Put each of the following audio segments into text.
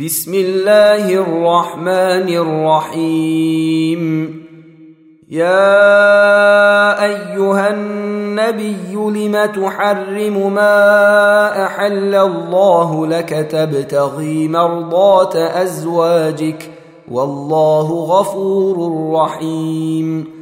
بسم الله الرحمن الرحيم. يا أيها النبي لم تحرم ما أحل الله لك تبتغي مرضات أزواجك؟ والله غفور رحيم.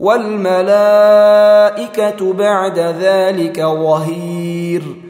والملائكة بعد ذلك ظهير.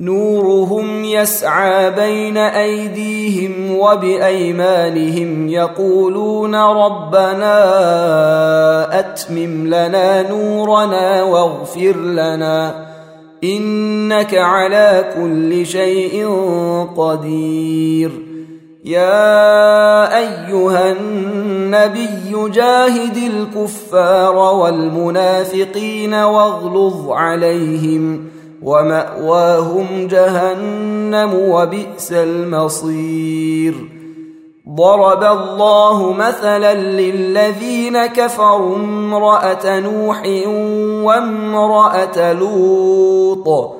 نورهم يسعى بين أيديهم وبأيمانهم يقولون ربنا أتمم لنا نورنا واغفر لنا إنك على كل شيء قدير. يا أيها النبي جاهد الكفار والمنافقين واغلظ عليهم. ومأواهم جهنم وبئس المصير. ضرب الله مثلا للذين كفروا امرأة نوح وامرأة لوط.